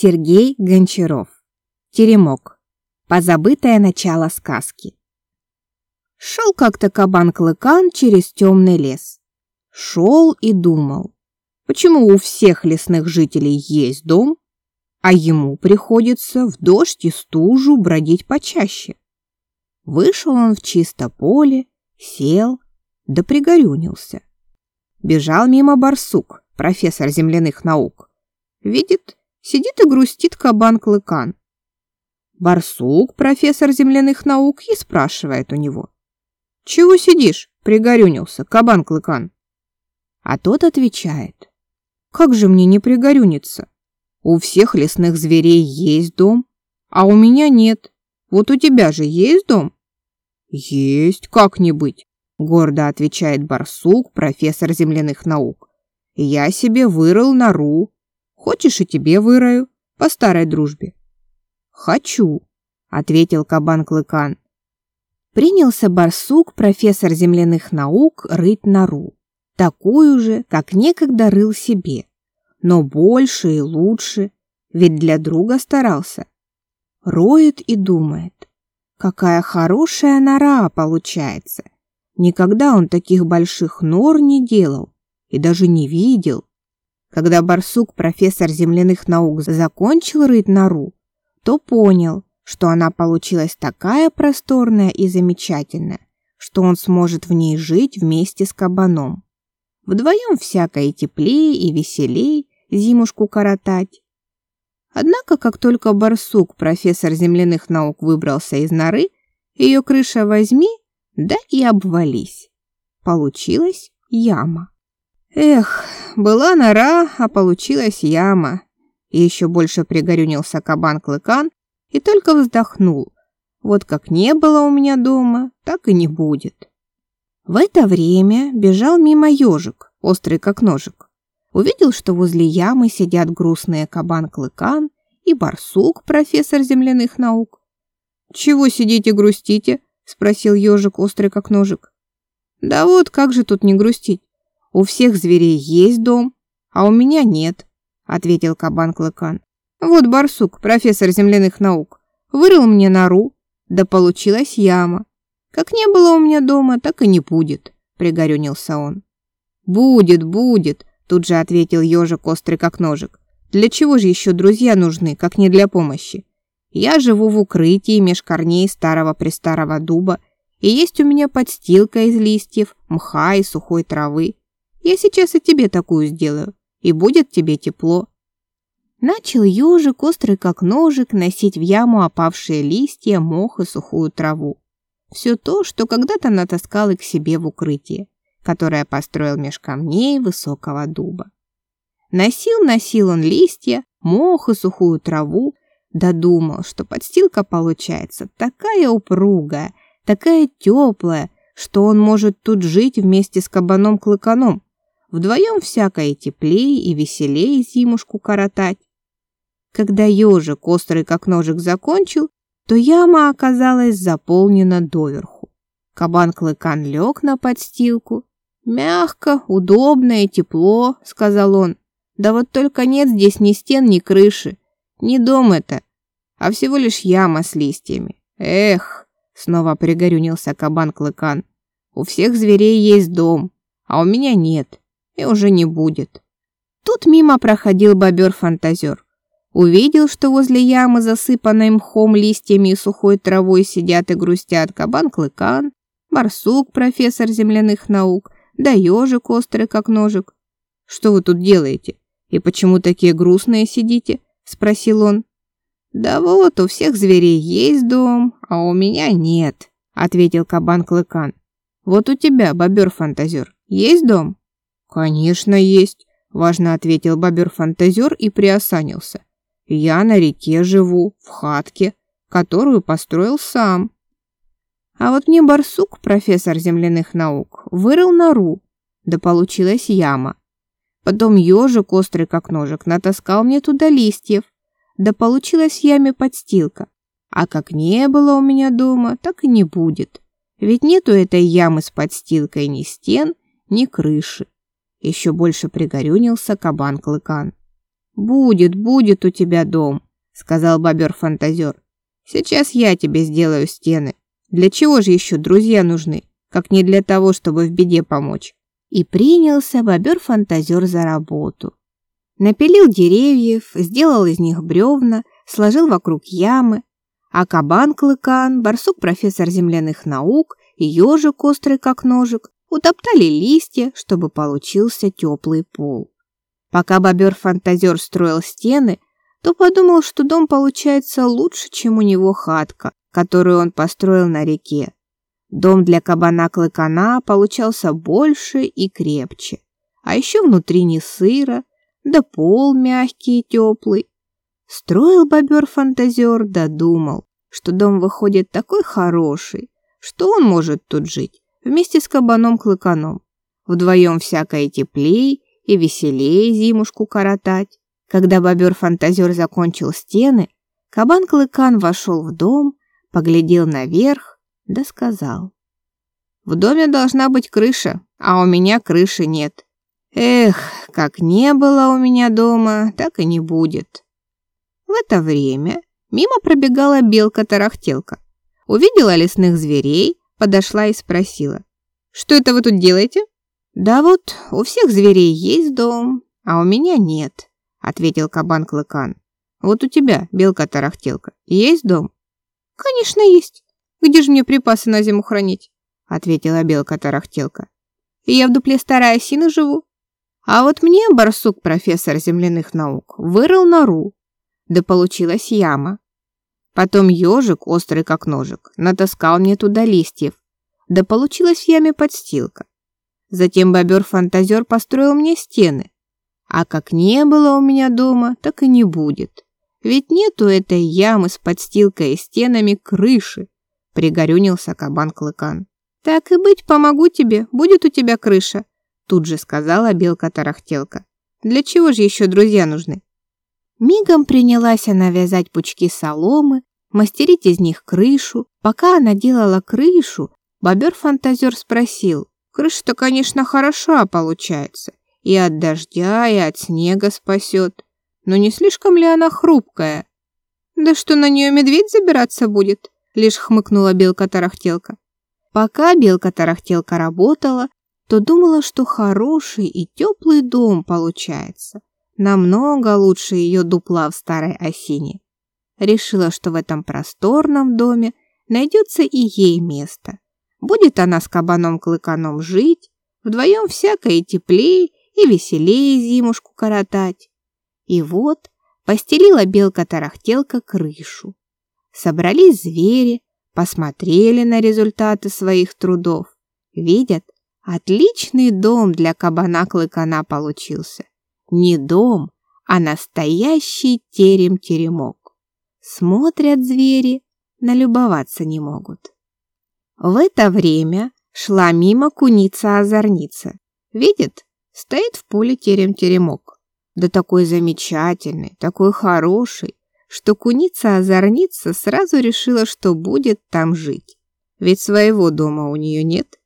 Сергей Гончаров. Теремок. Позабытое начало сказки. Шел как-то кабан-клыкан через темный лес. Шел и думал, почему у всех лесных жителей есть дом, а ему приходится в дождь и стужу бродить почаще. Вышел он в чисто поле, сел, да пригорюнился. Бежал мимо барсук, профессор земляных наук. Видит, сидит и грустит кабан-клыкан. Барсук, профессор земляных наук, и спрашивает у него. «Чего сидишь?» — пригорюнился кабан-клыкан. А тот отвечает. «Как же мне не пригорюниться? У всех лесных зверей есть дом, а у меня нет. Вот у тебя же есть дом?» «Есть, как не быть», — гордо отвечает барсук, профессор земляных наук. «Я себе вырыл нору. Хочешь, и тебе вырою, по старой дружбе?» «Хочу», — ответил кабан-клыкан. Принялся барсук, профессор земляных наук, рыть нору. Такую же, как некогда рыл себе. Но больше и лучше, ведь для друга старался. Роет и думает. Какая хорошая нора получается. Никогда он таких больших нор не делал и даже не видел. Когда барсук, профессор земляных наук, закончил рыть нору, то понял, что она получилась такая просторная и замечательная, что он сможет в ней жить вместе с кабаном. Вдвоем всякое теплее, и веселей зимушку коротать. Однако, как только барсук, профессор земляных наук, выбрался из норы, ее крыша возьми, да и обвались. Получилась яма. Эх, была нора, а получилась яма. И еще больше пригорюнился кабан-клыкан и только вздохнул. Вот как не было у меня дома, так и не будет. В это время бежал мимо ежик, острый как ножик. Увидел, что возле ямы сидят грустные кабан-клыкан и барсук, профессор земляных наук. «Чего сидите грустите?» — спросил ежик, острый как ножик. «Да вот, как же тут не грустить? У всех зверей есть дом, а у меня нет», — ответил кабан-клыкан. «Вот барсук, профессор земляных наук, вырыл мне нору, да получилась яма. Как не было у меня дома, так и не будет», — пригорюнился он. «Будет, будет», Тут же ответил ежик острый как ножик. Для чего же еще друзья нужны, как не для помощи? Я живу в укрытии меж корней старого-престарого дуба, и есть у меня подстилка из листьев, мха и сухой травы. Я сейчас и тебе такую сделаю, и будет тебе тепло. Начал ежик, острый как ножик, носить в яму опавшие листья, мох и сухую траву. Все то, что когда-то натаскал и к себе в укрытие которое построил меж камней высокого дуба. Носил-носил он листья, мох и сухую траву, додумал, что подстилка получается такая упругая, такая теплая, что он может тут жить вместе с кабаном-клыканом, вдвоем всякое теплее и веселее зимушку коротать. Когда ежик, острый как ножик, закончил, то яма оказалась заполнена доверху. Кабан-клыкан лег на подстилку «Мягко, удобно и тепло», — сказал он. «Да вот только нет здесь ни стен, ни крыши. Не дом это, а всего лишь яма с листьями. Эх!» — снова пригорюнился кабан-клыкан. «У всех зверей есть дом, а у меня нет, и уже не будет». Тут мимо проходил бобер-фантазер. Увидел, что возле ямы, засыпанной мхом, листьями и сухой травой, сидят и грустят кабан-клыкан, барсук, профессор земляных наук, да ежик острый, как ножик. Что вы тут делаете? И почему такие грустные сидите? Спросил он. Да вот, у всех зверей есть дом, а у меня нет, ответил кабан-клыкан. Вот у тебя, бобер-фантазер, есть дом? Конечно, есть, важно ответил бобер-фантазер и приосанился. Я на реке живу, в хатке, которую построил сам. А вот мне барсук, профессор земляных наук, вырыл нору, да получилась яма. Потом ежик, острый как ножик, натаскал мне туда листьев, да получилась яме подстилка. А как не было у меня дома, так и не будет. Ведь нету этой ямы с подстилкой ни стен, ни крыши. Еще больше пригорюнился кабан-клыкан. «Будет, будет у тебя дом», — сказал бобер-фантазер. «Сейчас я тебе сделаю стены. Для чего же еще друзья нужны, как не для того, чтобы в беде помочь?» И принялся бобер-фантазер за работу. Напилил деревьев, сделал из них бревна, сложил вокруг ямы, а кабан-клыкан, барсук-профессор земляных наук и ежик острый как ножик утоптали листья, чтобы получился теплый пол. Пока бобер-фантазер строил стены, то подумал, что дом получается лучше, чем у него хатка, которую он построил на реке. Дом для кабана-клыкана получался больше и крепче, а еще внутри не сыро, да пол мягкий и теплый. Строил бобер-фантазер, да думал, что дом выходит такой хороший, что он может тут жить вместе с кабаном-клыканом. Вдвоем всякое теплей и веселее зимушку коротать. Когда бобер-фантазер закончил стены, кабан-клыкан вошел в дом, поглядел наверх, да сказал. «В доме должна быть крыша, а у меня крыши нет. Эх, как не было у меня дома, так и не будет». В это время мимо пробегала белка-тарахтелка. Увидела лесных зверей, подошла и спросила. «Что это вы тут делаете?» «Да вот, у всех зверей есть дом, а у меня нет», — ответил кабан-клыкан. «Вот у тебя, белка-тарахтелка, есть дом?» «Конечно, есть. Где же мне припасы на зиму хранить?» — ответила белка-тарахтелка. «Я в дупле старой осины живу. А вот мне барсук, профессор земляных наук, вырыл нору, да получилась яма. Потом ежик, острый как ножик, натаскал мне туда листьев, да получилась в яме подстилка. Затем бобер-фантазер построил мне стены. А как не было у меня дома, так и не будет. Ведь нету этой ямы с подстилкой и стенами крыши, пригорюнился кабан-клыкан. Так и быть, помогу тебе, будет у тебя крыша, тут же сказала белка-тарахтелка. Для чего же еще друзья нужны? Мигом принялась она вязать пучки соломы, мастерить из них крышу. Пока она делала крышу, бобер-фантазер спросил, Крыша-то, конечно, хороша получается. И от дождя, и от снега спасет. Но не слишком ли она хрупкая? Да что на нее медведь забираться будет? Лишь хмыкнула белка-тарахтелка. Пока белка-тарахтелка работала, то думала, что хороший и теплый дом получается. Намного лучше ее дупла в старой осине. Решила, что в этом просторном доме найдется и ей место. Будет она с кабаном-клыканом жить, вдвоем всякое теплее и веселее зимушку коротать. И вот постелила белка-тарахтелка крышу. Собрались звери, посмотрели на результаты своих трудов. Видят, отличный дом для кабана-клыкана получился. Не дом, а настоящий терем-теремок. Смотрят звери, налюбоваться не могут. В это время шла мимо куница-озорница. Видит, стоит в поле терем-теремок. Да такой замечательный, такой хороший, что куница-озорница сразу решила, что будет там жить. Ведь своего дома у нее нет.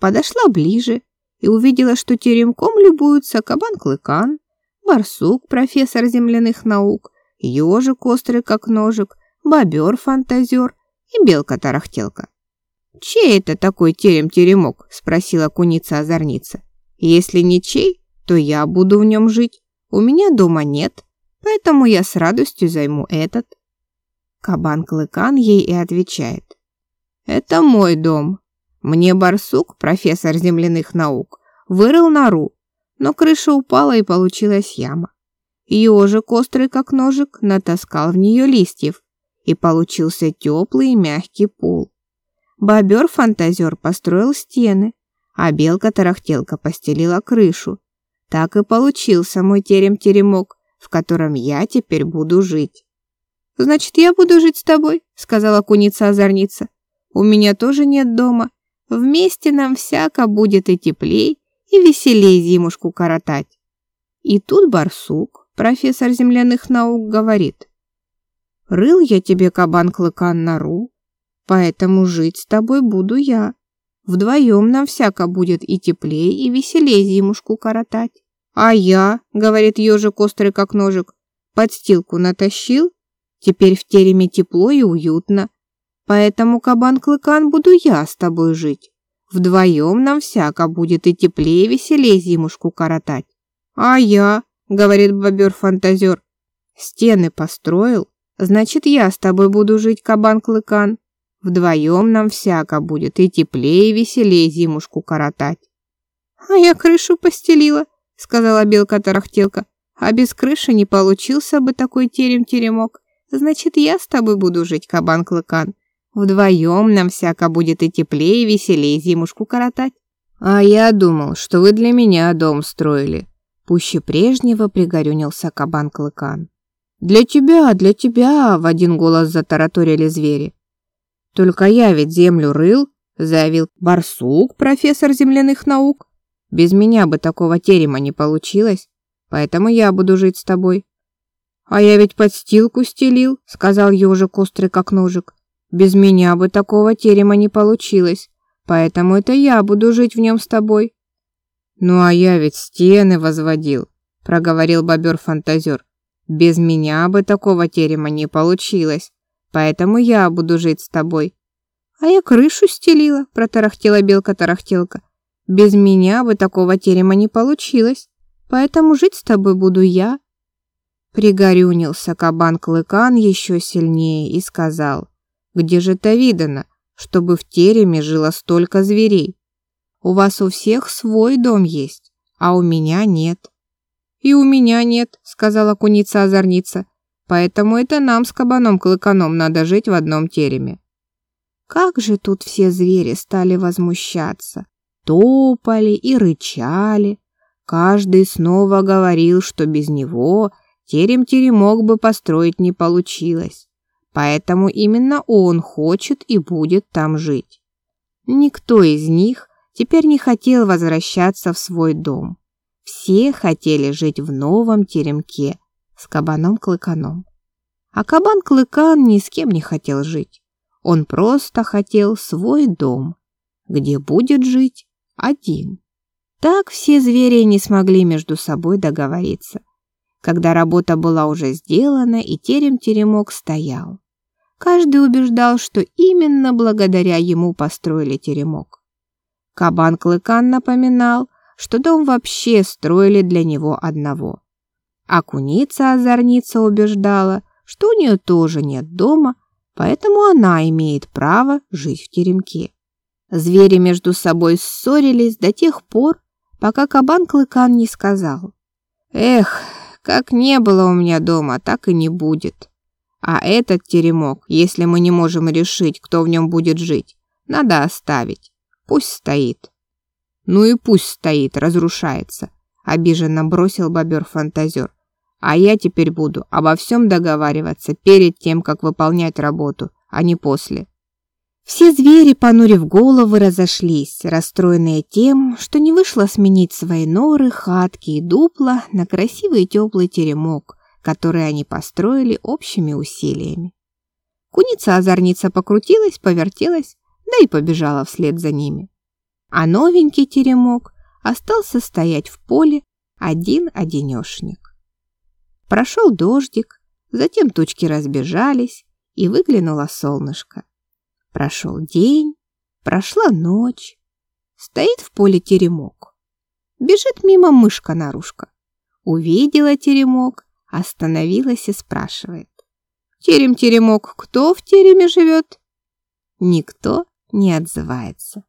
Подошла ближе и увидела, что теремком любуются кабан-клыкан, барсук, профессор земляных наук, ежик острый как ножик, бобер-фантазер и белка-тарахтелка. «Чей это такой терем-теремок?» — спросила куница-озорница. «Если не чей, то я буду в нем жить. У меня дома нет, поэтому я с радостью займу этот». Кабан-клыкан ей и отвечает. «Это мой дом. Мне барсук, профессор земляных наук, вырыл нору, но крыша упала и получилась яма. Ежик, острый как ножик, натаскал в нее листьев, и получился теплый и мягкий пол. Бобер-фантазер построил стены, а белка-тарахтелка постелила крышу. Так и получился мой терем-теремок, в котором я теперь буду жить. «Значит, я буду жить с тобой», — сказала куница-озорница. «У меня тоже нет дома. Вместе нам всяко будет и теплей, и веселей зимушку коротать». И тут барсук, профессор земляных наук, говорит. «Рыл я тебе, кабан-клыкан, нору, Поэтому жить с тобой буду я. Вдвоем нам всяко будет и теплее, и веселее зимушку коротать. А я, говорит ежик острый как ножик, подстилку натащил, теперь в тереме тепло и уютно. Поэтому, кабан-клыкан, буду я с тобой жить. Вдвоем нам всяко будет и теплее, и веселее зимушку коротать. А я, говорит бобер-фантазер, стены построил, значит, я с тобой буду жить, кабан-клыкан. Вдвоем нам всяко будет и теплее, и веселее зимушку коротать. А я крышу постелила, сказала белка-тарахтелка. А без крыши не получился бы такой терем-теремок. Значит, я с тобой буду жить, кабан-клыкан. Вдвоем нам всяко будет и теплее, и веселее зимушку коротать. А я думал, что вы для меня дом строили. Пуще прежнего пригорюнился кабан-клыкан. «Для тебя, для тебя!» — в один голос затараторили звери. «Только я ведь землю рыл», — заявил барсук, профессор земляных наук. «Без меня бы такого терема не получилось, поэтому я буду жить с тобой». «А я ведь подстилку стелил», — сказал ежик острый как ножик. «Без меня бы такого терема не получилось, поэтому это я буду жить в нем с тобой». «Ну а я ведь стены возводил», — проговорил бобер-фантазер. «Без меня бы такого терема не получилось, поэтому я буду жить с тобой». «А я крышу стелила», — протарахтела белка-тарахтелка. «Без меня бы такого терема не получилось, поэтому жить с тобой буду я». Пригорюнился кабан-клыкан еще сильнее и сказал, «Где же это видано, чтобы в тереме жило столько зверей? У вас у всех свой дом есть, а у меня нет». «И у меня нет», — сказала куница-озорница, «поэтому это нам с кабаном-клыканом надо жить в одном тереме». Как же тут все звери стали возмущаться, топали и рычали. Каждый снова говорил, что без него терем-теремок бы построить не получилось. Поэтому именно он хочет и будет там жить. Никто из них теперь не хотел возвращаться в свой дом. Все хотели жить в новом теремке с кабаном-клыканом. А кабан-клыкан ни с кем не хотел жить. Он просто хотел свой дом, где будет жить один. Так все звери не смогли между собой договориться. Когда работа была уже сделана и терем-теремок стоял. Каждый убеждал, что именно благодаря ему построили теремок. Кабан-клыкан напоминал, что дом вообще строили для него одного. А куница-озорница убеждала, что у нее тоже нет дома, поэтому она имеет право жить в теремке. Звери между собой ссорились до тех пор, пока кабан-клыкан не сказал. «Эх, как не было у меня дома, так и не будет. А этот теремок, если мы не можем решить, кто в нем будет жить, надо оставить. Пусть стоит». «Ну и пусть стоит, разрушается», — обиженно бросил бобер-фантазер. А я теперь буду обо всем договариваться перед тем, как выполнять работу, а не после. Все звери, понурив головы, разошлись, расстроенные тем, что не вышло сменить свои норы, хатки и дупла на красивый теплый теремок, который они построили общими усилиями. Куница-озорница покрутилась, повертелась, да и побежала вслед за ними. А новенький теремок остался стоять в поле один-одинешник. Прошел дождик, затем тучки разбежались, и выглянуло солнышко. Прошел день, прошла ночь. Стоит в поле теремок. Бежит мимо мышка-нарушка. Увидела теремок, остановилась и спрашивает. «Терем-теремок, кто в тереме живет?» Никто не отзывается.